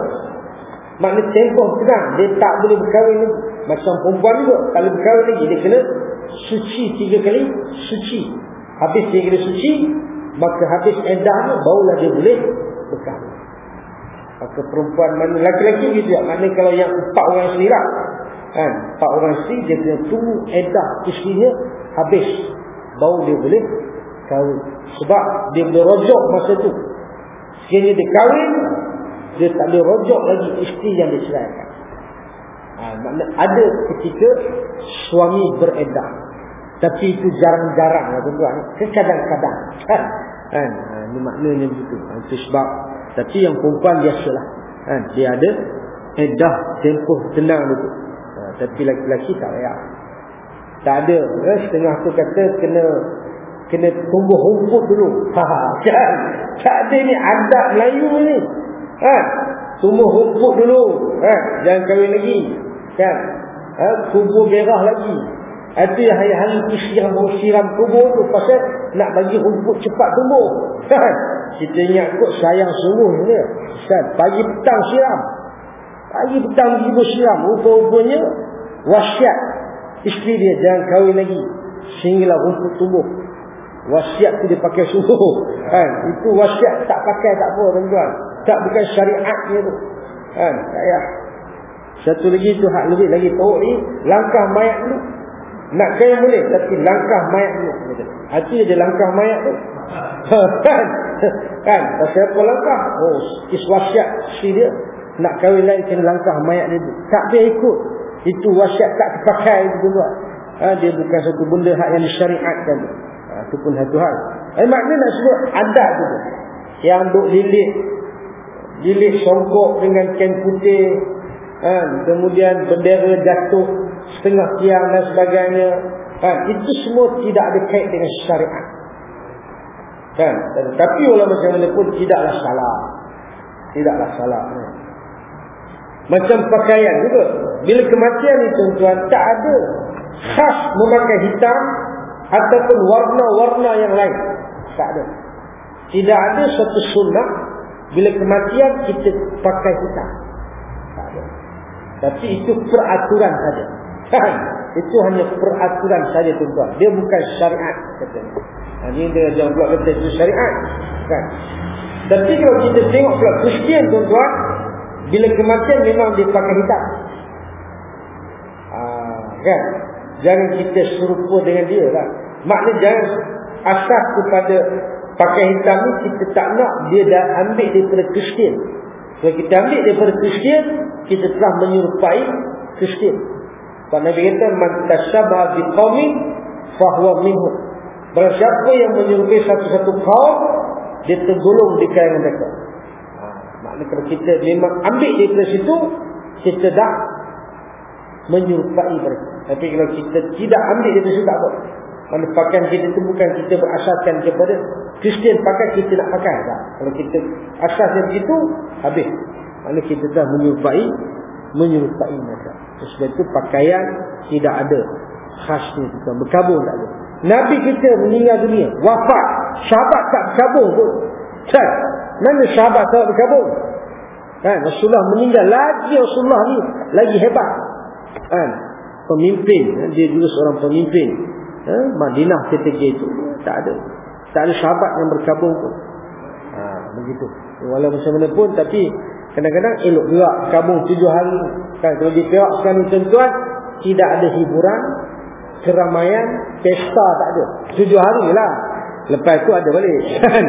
Makna tempoh sedang. Dia tak boleh berkahwin. Macam perempuan juga. Kalau berkahwin lagi dia kena suci tiga kali. Suci. Habis tiga kali suci. Maka habis edah ni barulah dia boleh berkahwin. Maka perempuan mana laki-laki gitu ya. Makna kalau yang empat orang isteri lah. Kan? Empat orang isteri dia kena tunggu edah isterinya habis. Baru dia boleh kahwin. Sebab dia boleh rojok masa tu. Sekiranya dia kahwin, dia tak boleh rojok lagi isteri yang diceraikan. Ha, ada ketika suami beredah. Tapi itu jarang-jarang lah tuan-tuan. Kadang-kadang. Ha, kan? Ha, ini maknanya begitu. Ha, itu sebab. Tapi yang perempuan biasalah. Ha, dia ada edah tempoh tenang itu. Ha, tapi laki-laki tak payah. Tak ada. Eh, setengah tu kata kena kena tumbuh rumput dulu. Ha, kan? Tak ada ni adat Melayu ni. Ha? Tumbuh rumput dulu. Ha? Jangan kahwin lagi. Kan? Ha? Kubur merah lagi. Itu yang hari-hari siram, siram kubur tu. Pasal nak bagi rumput cepat tumbuh. Kan? Kita ingat kot sayang sungguh. Kan? Pagi petang siram. Pagi petang ibu siram. Rupa-rupanya wasiat isteri dia jangan kahwin lagi. Sehinggalah rumput tumbuh. Wasiat tu dia pakai sungguh. Kan? Itu wasiat tak pakai tak apa tuan-tuan. Tak bukan syariat dia tu. Kan? Tak ya. Satu lagi tu hak lebih lagi tahu ni. Langkah mayat dulu. Nak kaya boleh. Tapi langkah mayat dulu. Hati dia langkah mayat tu. kan? Kan? Pasal apa langkah? Oh, is wasiat si dia. Nak kahwin lain kena langkah mayat dia. Tak boleh ikut. Itu wasiat tak terpakai itu tuan ha, Dia bukan satu benda hak yang disyariatkan tu. Ha, itu pun satu hal. Eh, maknanya nak sebut adat tu. Yang duk lilit Lilit songkok dengan kain putih kan? Kemudian bendera jatuh Setengah tiang dan sebagainya kan? Itu semua tidak ada kait dengan syariat kan? Tapi walau macam mana pun Tidaklah salah Tidaklah salah kan? Macam pakaian juga Bila kematian itu tuan Tak ada Khas memakai hitam Ataupun warna-warna yang lain Tak ada Tidak ada satu sunnah bila kematian kita pakai hitam. Tak ada. Tapi itu peraturan saja. Kan? Itu hanya peraturan saja tuan-tuan. Dia bukan syariat katanya. Ha, ini dia jangan pula kata itu syariat. Kan? Tapi kalau kita tengok pula Kristian tuan-tuan, bila kematian memang dia pakai hitam. Ha, kan? Jangan kita serupa dengan dia lah. Maknanya jangan asas kepada pakai hitam ni kita tak nak dia dah ambil daripada Kristian. Kalau kita ambil daripada Kristian, kita telah menyerupai Kristian. Pak Nabi kata man tasyabha bi qaumin fa huwa minhum. Barang siapa yang menyerupai satu-satu kaum, dia tergolong di kalangan mereka. Ha, maknanya kalau kita memang ambil daripada situ, kita dah menyerupai mereka. Tapi kalau kita tidak ambil daripada situ, tak apa. Mana pakaian kita itu bukan kita berasaskan kepada Kristian pakai, kita nak pakai. Tak? Kalau kita asasnya begitu, habis. Mana kita dah menyerupai, menyerupai mereka. Sebab itu pakaian tidak ada khasnya kita. Berkabung tak ada. Nabi kita meninggal dunia. Wafat. Sahabat tak berkabung pun. Kan? Mana sahabat tak berkabung? Kan? Rasulullah meninggal. Lagi Rasulullah ni. Lagi hebat. Kan? Pemimpin. Dia juga seorang pemimpin. Ha? Madinah ketika itu. Tak ada. Tak ada sahabat yang berkabung pun. Ha, begitu. Walau macam mana pun. Tapi kadang-kadang elok juga. Kabung tujuh hari. Kan? Kalau di Perak sekarang tuan-tuan. Tidak ada hiburan. Keramaian. Pesta tak ada. Tujuh hari lah. Lepas tu ada balik.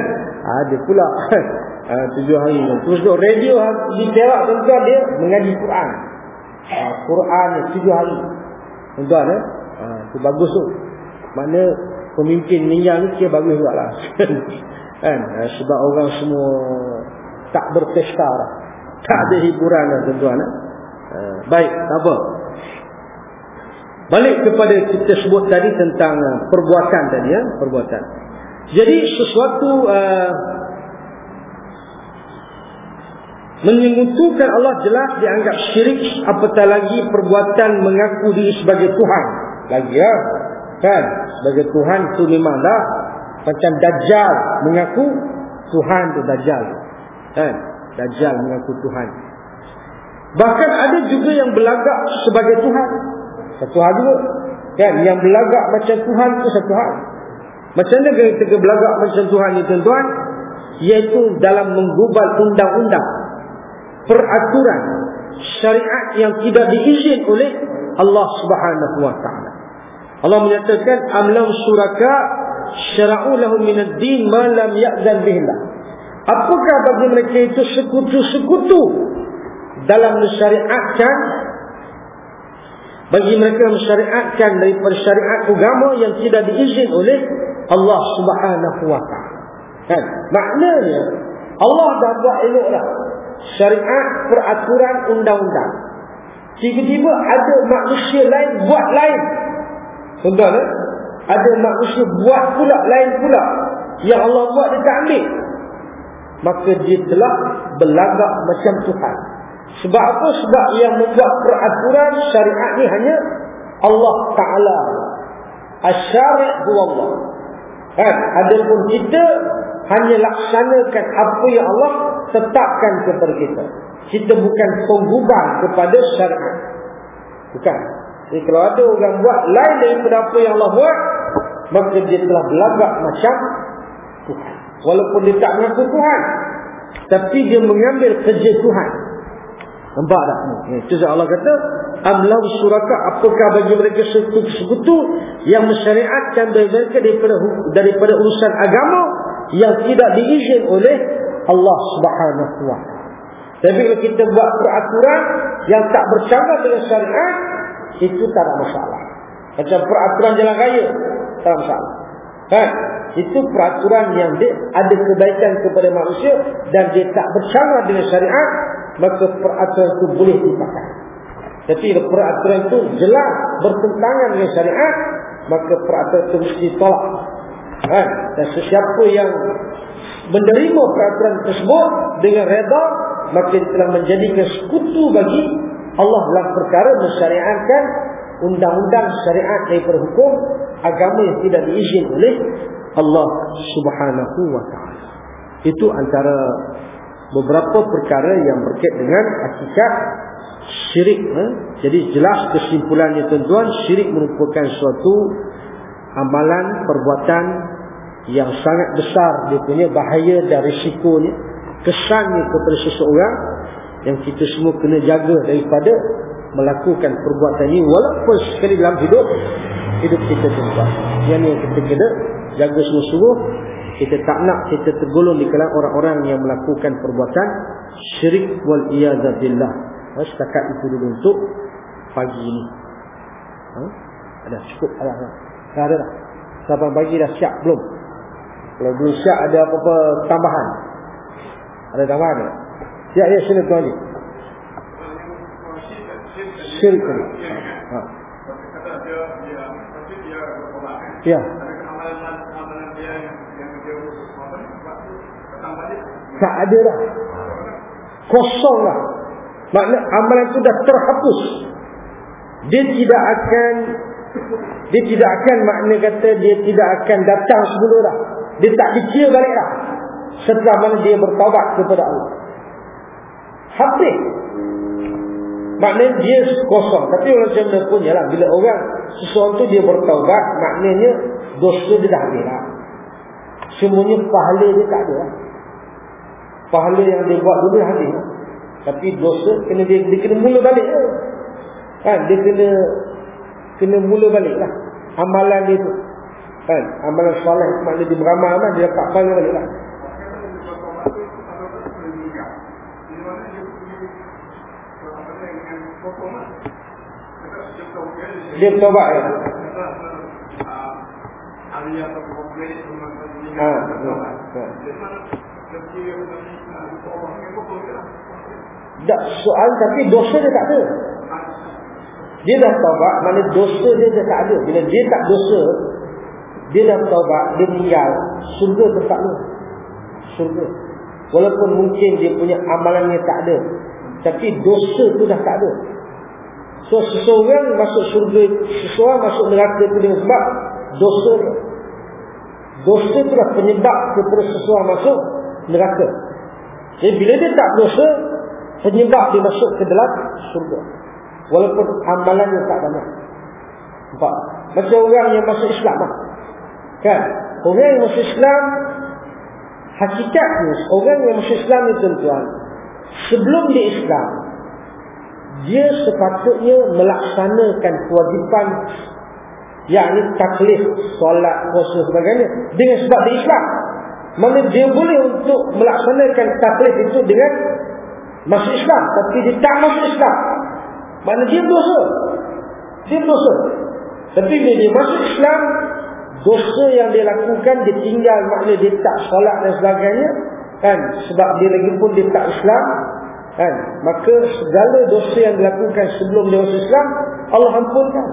Ada pula. Ha, tujuh hari. Terus tu radio di Perak tuan-tuan dia. Mengaji Quran. Ha, Quran tujuh hari. Tuan-tuan eh. Ha, tu bagus tu. Mana pemimpin meninggal ni kira bagus juga lah. kan? Ha, sebab orang semua tak berpesta lah. Tak ada hiburan lah tuan-tuan. Eh? Ha, baik, tak apa. Balik kepada kita sebut tadi tentang uh, perbuatan tadi ya, perbuatan. Jadi sesuatu uh, menyemutukan Allah jelas dianggap syirik apatah lagi perbuatan mengaku diri sebagai Tuhan. Lagi ya. Kan? Sebagai Tuhan itu memanglah macam Dajjal mengaku Tuhan itu Dajjal. Kan? Dajjal mengaku Tuhan. Bahkan ada juga yang belagak sebagai Tuhan. Satu hal juga. Kan? Yang belagak macam Tuhan itu satu hal. Macam mana kita belagak macam Tuhan ini tuan-tuan? Iaitu dalam menggubal undang-undang. Peraturan. Syariat yang tidak diizin oleh Allah subhanahu wa ta'ala. Allah menyatakan amlam suraka syara'u lahum min ad-din ma lam ya'zan bihillah. Apakah bagi mereka itu sekutu-sekutu dalam mensyariatkan bagi mereka mensyariatkan daripada syariat agama yang tidak diizin oleh Allah Subhanahu wa taala. Kan? Maknanya Allah dah buat eloklah syariat peraturan undang-undang. Tiba-tiba ada manusia lain buat lain. Tuan-tuan eh? Ada manusia buat pula lain pula. Yang Allah buat dia tak ambil. Maka dia telah berlagak macam Tuhan. Sebab apa? Sebab yang membuat peraturan syariat ni hanya Allah Ta'ala. Asyari' Allah. Kan? Adapun kita hanya laksanakan apa yang Allah tetapkan kepada kita. Kita bukan penggubah kepada syariat. Bukan. Jadi kalau ada orang buat lain daripada apa yang Allah buat, maka dia telah berlagak macam Tuhan. Walaupun dia tak mengaku Tuhan. Tapi dia mengambil kerja Tuhan. Nampak tak? Itu Allah kata, Amlau suraka, apakah bagi mereka sekutu yang mensyariatkan dari mereka daripada, daripada urusan agama yang tidak diizin oleh Allah subhanahu wa Tapi kalau kita buat peraturan yang tak bercanggah dengan syariat, itu tak ada masalah. Macam peraturan jalan raya, tak ada masalah. Kan? Itu peraturan yang dia ada kebaikan kepada manusia dan dia tak bercanggah dengan syariat, maka peraturan itu boleh dipakai. Tapi peraturan itu jelas bertentangan dengan syariat, maka peraturan itu mesti ditolak. Kan? Dan sesiapa yang menerima peraturan tersebut dengan reda, maka telah menjadikan sekutu bagi Allah dalam perkara mensyariatkan undang-undang syariat daripada hukum agama yang tidak diizin oleh Allah Subhanahu wa taala. Itu antara beberapa perkara yang berkait dengan hakikat syirik. Eh? Jadi jelas kesimpulannya tuan-tuan, syirik merupakan suatu amalan, perbuatan yang sangat besar. Dia punya bahaya dan risikonya. Kesannya kepada seseorang yang kita semua kena jaga daripada melakukan perbuatan ini. Walaupun sekali dalam hidup, hidup kita tuan-tuan. Yang ini kita kena jaga sungguh-sungguh kita tak nak kita tergolong di kalangan orang-orang yang melakukan perbuatan syirik wal iyadzabillah. Ha, setakat itu dulu untuk pagi ini. Ha? Ada cukup ada dah. Dah ada dah. Sabar pagi dah siap belum? Kalau belum siap ada apa-apa tambahan? Ada tambahan tak? Tuan ni. Syirik tadi. Ha. Ya. Tak ada dah. Kosong lah. Makna amalan itu dah terhapus. Dia tidak akan dia tidak akan makna kata dia tidak akan datang sebelum dah. Dia tak dikira balik dah. Setelah mana dia bertawabat kepada Allah. Habis. Maknanya dia kosong. Tapi orang macam pun ialah bila orang sesuatu dia bertawabat maknanya dosa dia dah habis lah. Semuanya pahala dia tak ada lah pahala yang dia buat dulu habis tapi dosa kena dia, dia kena mula balik lah. kan dia kena kena mula balik lah amalan dia tu kan amalan soleh maknanya dia beramal lah dia dapat pahala balik lah dia bertobat ya Ha. Tak soal tapi dosa dia tak ada. Dia dah taubat, mana dosa dia dah tak ada. Bila dia tak dosa, dia dah taubat, dia meninggal, surga tempat dia. Surga. Walaupun mungkin dia punya amalannya tak ada. Tapi dosa tu dah tak ada. So seseorang masuk surga, seseorang masuk neraka itu dengan sebab dosa. Dosa itu adalah penyebab kepada seseorang masuk neraka. Jadi bila dia tak dosa, penyebab dia masuk ke dalam surga. Walaupun amalannya tak banyak. Nampak? Macam orang yang masuk Islam. Lah. Kan? Orang yang masuk Islam, hakikatnya orang yang masuk Islam ni tuan-tuan, sebelum dia Islam, dia sepatutnya melaksanakan kewajipan yakni taklif, solat, puasa sebagainya dengan sebab dia Islam. Mana dia boleh untuk melaksanakan taklif itu dengan masuk Islam. Tapi dia tak masuk Islam. Mana dia dosa. Dia dosa. Tapi bila dia masuk Islam, dosa yang dia lakukan, dia tinggal maknanya dia tak solat dan sebagainya. Kan? Sebab dia lagi pun dia tak Islam. Kan? Maka segala dosa yang dilakukan sebelum dia masuk Islam, Allah ampunkan.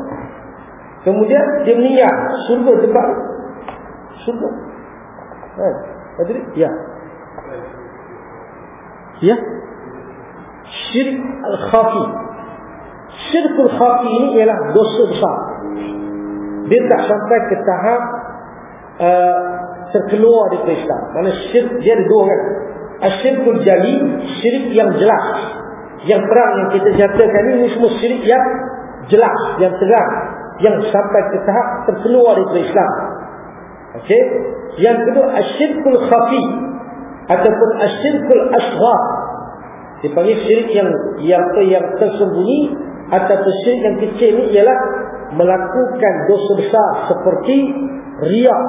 Kemudian dia meninggal. Surga tempat. Surga. Kan? Tadi? Ya. Ya. Syirik al-khafi. Syirik al-khafi ini ialah dosa besar. Dia tak sampai ke tahap uh, terkeluar dari Islam. Mana syirik dia ada dua kan. Asyirkul jali, syirik yang jelas. Yang terang yang kita jatuhkan ini, semua syirik yang jelas, yang terang. Yang sampai ke tahap terkeluar dari Islam. Okey. Yang kedua asyirkul khafi ataupun asyirkul asghar. Dipanggil syirik yang yang yang tersembunyi ataupun syirik yang kecil ini ialah melakukan dosa besar seperti riak.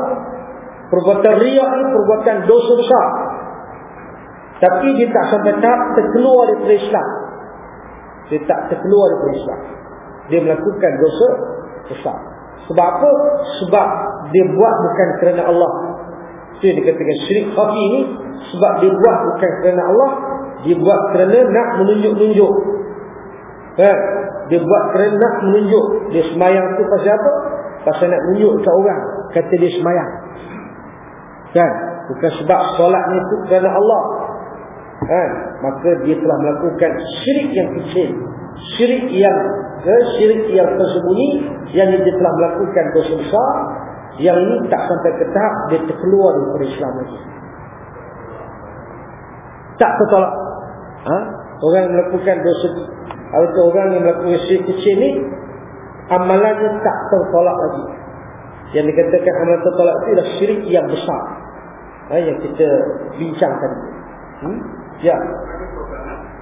Perbuatan riak ini perbuatan dosa besar. Tapi dia tak sampai tahap terkeluar dari Islam. Dia tak terkeluar dari Islam. Dia melakukan dosa besar. Sebab apa? Sebab dia buat bukan kerana Allah. Itu yang dikatakan syirik khafi ini. Sebab dia buat bukan kerana Allah. Dia buat kerana nak menunjuk-nunjuk. Kan? Dia buat kerana nak menunjuk. Dia semayang tu pasal apa? Pasal nak menunjuk ke orang. Kata dia semayang. Kan? Bukan sebab solatnya itu kerana Allah. Kan? Maka dia telah melakukan syirik yang kecil. Syirik yang ke syirik yang tersembunyi yang dia telah melakukan dosa besar yang ini tak sampai ke tahap dia terkeluar dari Islam lagi. Tak tertolak. Ha? Orang yang melakukan dosa atau orang yang melakukan syirik kecil ni amalannya tak tertolak lagi. Yang dikatakan amalan tertolak itu adalah syirik yang besar. Ha, yang kita bincang tadi. Hmm? Ya.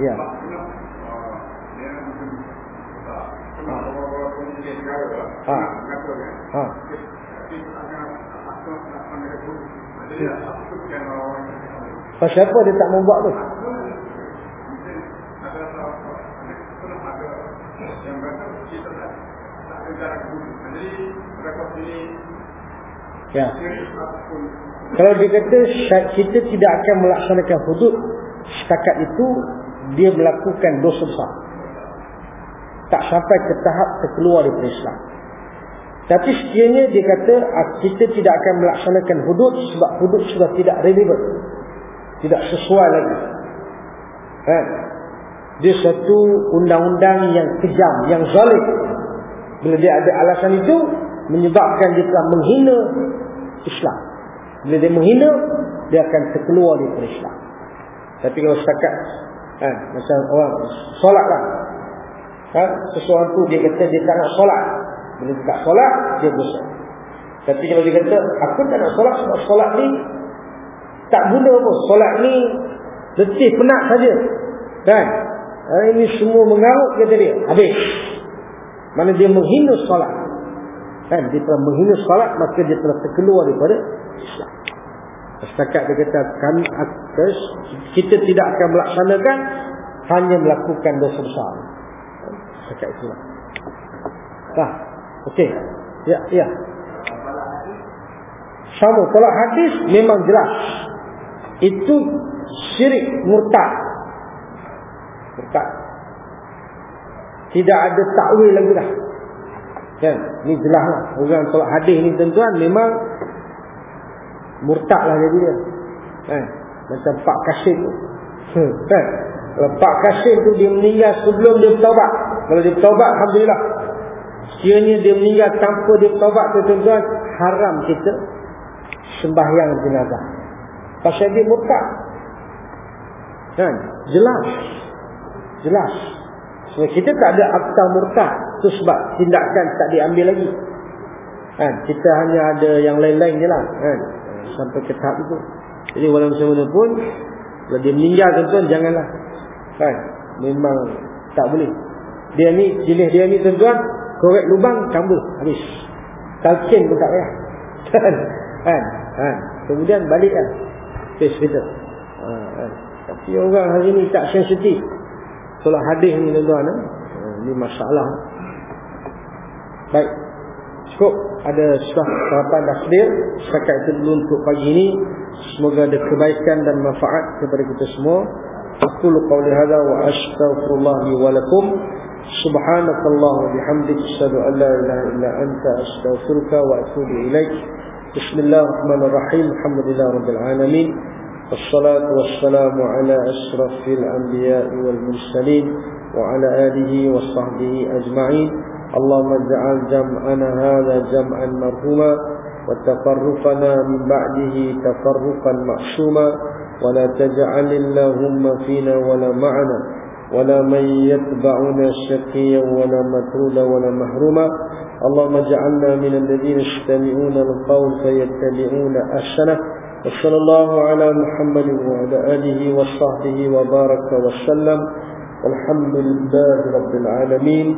Ya. Ha. Ha. Pasal apa dia tak mau buat tu? Ya. Kalau dia kata kita tidak akan melaksanakan hudud setakat itu dia melakukan dosa besar. Tak sampai ke tahap terkeluar dari Islam. Tapi sekiranya dia kata ah, kita tidak akan melaksanakan hudud sebab hudud sudah tidak relevant. Tidak sesuai lagi. Ha? Dia satu undang-undang yang kejam, yang zalim. Bila dia ada alasan itu, menyebabkan dia telah menghina Islam. Bila dia menghina, dia akan terkeluar dari Islam. Tapi kalau setakat, ha, macam orang solat lah. Ha, sesuatu dia kata dia tak nak solat. Bila dia tak solat, dia berdosa. Tapi kalau dia kata, aku tak nak solat sebab solat ni tak guna pun. Solat ni letih, penat saja. Kan? Hari ini semua mengarut kata dia. Habis. Mana dia menghina solat. Kan? Dia telah menghina solat, maka dia telah terkeluar daripada Islam. Setakat dia kata, kami kita tidak akan melaksanakan, hanya melakukan dosa besar. Setakat itulah. Nah, okey. Ya, ya. Sama, tolak hadis memang jelas. Itu syirik murtad. Murtad. Tidak ada takwil lagi dah. Kan? Ini jelas lah. Orang tolak hadis ni tuan-tuan memang murtad lah jadi dia. Kan? Macam Pak Kasim tu. Hmm, kan? Kalau Pak Kasim tu dia meninggal sebelum dia bertawabat. Kalau dia bertawabat, Alhamdulillah. Sekiranya dia meninggal tanpa dia bertawabat tu tuan-tuan, haram kita sembahyang jenazah. Pasal dia murtad. Kan? Jelas. Jelas. Sebab kita tak ada akta murtad. Itu sebab tindakan tak diambil lagi. Kan? Kita hanya ada yang lain-lain je lah. Kan? Sampai ke tahap itu. Jadi walau macam mana pun. Kalau dia meninggal tuan-tuan janganlah. Kan? Memang tak boleh. Dia ni, jenis dia ni tuan-tuan. Korek lubang, cambul. Habis. Talkin pun tak payah. Kan? Kan? kan? Kemudian balik? Face kita. Ha, kan? Tapi orang hari ni tak sensitif. Solat hadis ni tuan-tuan. Ha? Ini masalah. Baik Cukup ada sudah sarapan dah sedia. Setakat itu dulu untuk pagi ini. Semoga ada kebaikan dan manfaat kepada kita semua. Aku lupa oleh hada wa astaghfirullah li wa lakum. Subhanakallah wa bihamdik. Asyadu an la ilaha illa anta astaghfiruka wa atubu ilaik. Bismillahirrahmanirrahim. Alhamdulillah rabbil alamin. والصلاة والسلام على أشرف الأنبياء والمرسلين وعلى آله وصحبه أجمعين اللهم اجعل جمعنا هذا جمعا مرحوما وتفرقنا من بعده تفرقا معصوما ولا تجعل اللهم فينا ولا معنا ولا من يتبعنا شقيا ولا مترودا ولا محروما اللهم اجعلنا من الذين يستمعون القول فيتبعون أحسنه وصلى الله على محمد وعلى آله وصحبه وبارك وسلم والحمد لله رب العالمين